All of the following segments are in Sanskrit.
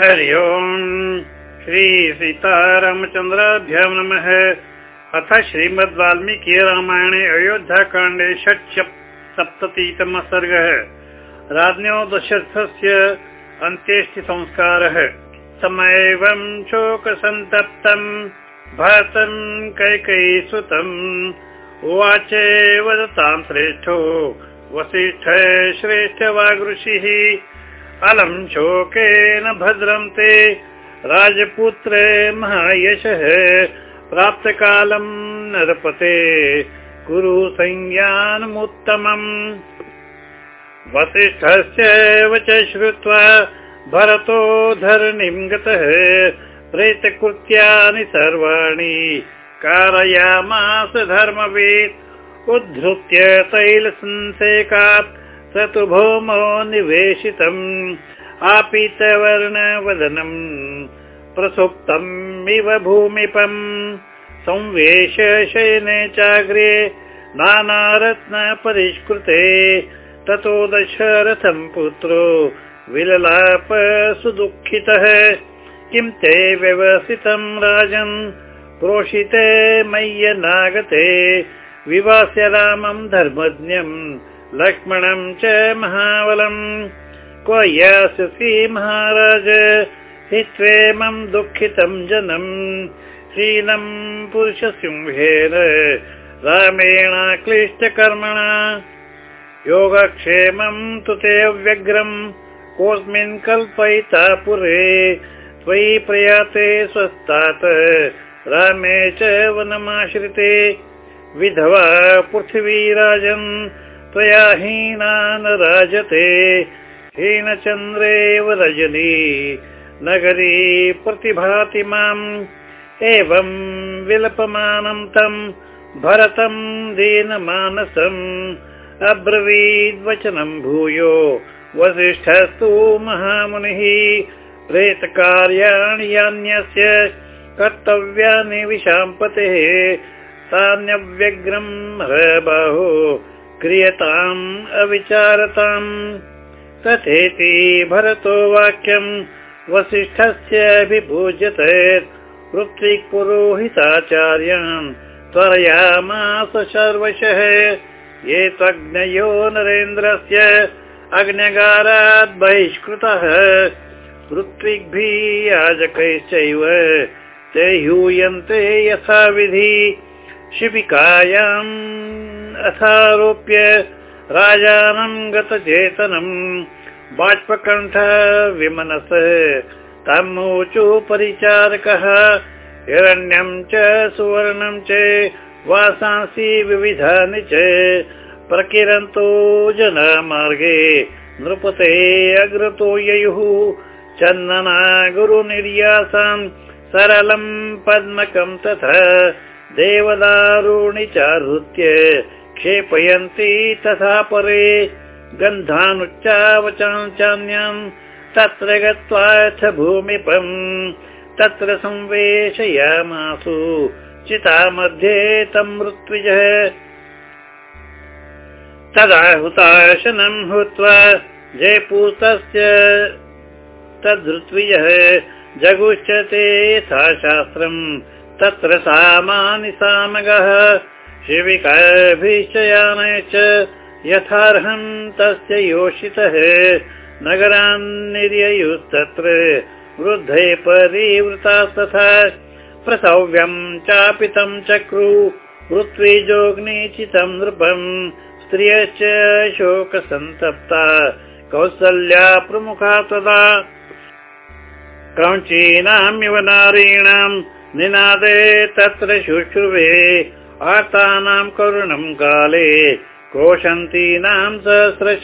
हरि ओम्। श्रीसीतारामचन्द्राभ्यां नमः। अथ श्रीमद् वाल्मीकि रामायणे अयोध्याकाण्डे षट् सप्ततितमः सर्गः। राज्ञो दशरथस्य अन्त्येष्टिसंस्कारः। समैवं शोकसन्तप्तम्। भरतम् कैकयी सुतम् उवाच वदतां श्रेष्ठो। वसिष्ठ श्रेष्ठ अलम् शोकेन भद्रं ते। राजपुत्रे महायशः प्राप्तकालम् नरपते। कुरु संज्ञानमुत्तमम्। वसिष्ठस्य वच श्रुत्वा भरतो धरणिं गतः। प्रेतकृत्यानि सर्वाणि कारयामास धर्मवेत्। उद्धृत्य तैलसंसेकात् स तु भौमो निवेशितम् आपीतवर्णवदनम् प्रसुप्तम् इव भूमिपम् संवेश शयने चाग्रे नानारत्न परिष्कृते ततो दशरथम् पुत्रो विललाप सुदुःखितः किं ते व्यवसितम् राजन्? प्रोषिते मय्यनागते विवास्य रामम् धर्मज्ञम् लक्ष्मणं च महाबलम्। क्व यास्यसि महाराज? हित्वेमं दुःखितं जनम्। हीनं पुरुषसिंहेन। रामेण क्लिष्टकर्मणा। योगक्षेमं तु ते व्यग्रम्। कोऽस्मिन् कल्पयिता पुरे। त्वयि प्रयाते स्वस्तात्। रामे च वनमाश्रिते। विधवा पृथिवीराजन् त्वया हीना न राजते। हीनचन्द्रेव रजनी। नगरी प्रतिभाति माम्। एवं विलपमानं तम्। भरतं दीनमानसम्। अब्रवीद्वचनं भूयो। वसिष्ठस्तु महामुनिः। प्रेतकार्याणि यान्यस्य। कर्तव्यानि विशाम्पतेः। तान्यव्यग्रम् बाहो क्रियताम् अविचारताम्। तथेति भरतो वाक्यम् वसिष्ठस्यभिभूज्यत ऋत्विक् पुरोहिताचार्यान् त्वरयामास सर्वशः। ये त्वग्नयो नरेन्द्रस्य अग्न्यगारात् बहिष्कृतः। ऋत्विग्भिः याजकैश्चैव ते ह्यूयन्ते यथाविधि। शिबिकायाम् अथारोप्य राजानं गतचेतनम् बाष्पकण्ठ विमनस। तमूचु परिचारकः हिरण्यं च सुवर्णं च वासांसि विविधानि च। प्रकिरन्तो जनमार्गे नृपते अग्रतो ययुः। चन्दना गुरुनिर्यासाम् सरलं पद्मकं तथा देवदारुणि चारुत्य क्षेपयन्ति तथा परे गन्धानुच्चावचान्याम् तत्र गत्वा भूमिपम् तत्र संवेशयामासु चिता मध्ये तम् ऋत्विजः। तदा हुताशनम् हुत्वा जयपूतस्य तद्धृत्विजः जगुष्यते यथा शास्त्रम् तत्र सामानि सामगः शिविकाभिश्चयान च यथार्हम् तस्य योषितः नगरान् निर्ययुस्तत्र वृद्धे परिवृतास्तथा प्रसव्यम् चापितम् चक्रु पृथ्वीजोग्निचितम् नृपम् स्त्रियश्च शोकसन्तप्ता कौसल्या प्रमुखा तदा क्रौञ्चीनामिव नारीणाम् निनादे तत्र शुश्रुवे आर्तानां करुणं काले क्रोशन्तीनां सहस्रश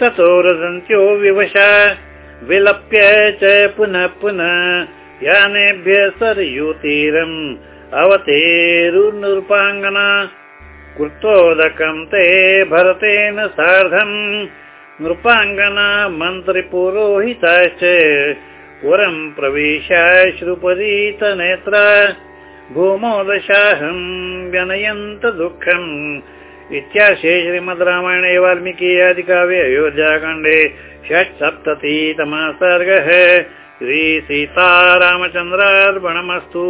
ततो रदन्त्यो विवशा। विलप्य च पुनः पुनः यानेभ्य सरयुतीरम् अवतेरुनृपाङ्गना कृतोदकं ते भरतेन सार्धम् नृपाङ्गना मन्त्रिपुरोहिताश्च। पुरं प्रविशाश्रुपरीतनेत्र भूमो दशाहं व्यनयन्त दुःखम्। इत्याशे श्रीमद् रामायणे वाल्मीकि आदिकाव्ये अयोध्याकाण्डे षट् सप्ततितमः सर्गः श्रीसीतारामचन्द्रार्पणमस्तु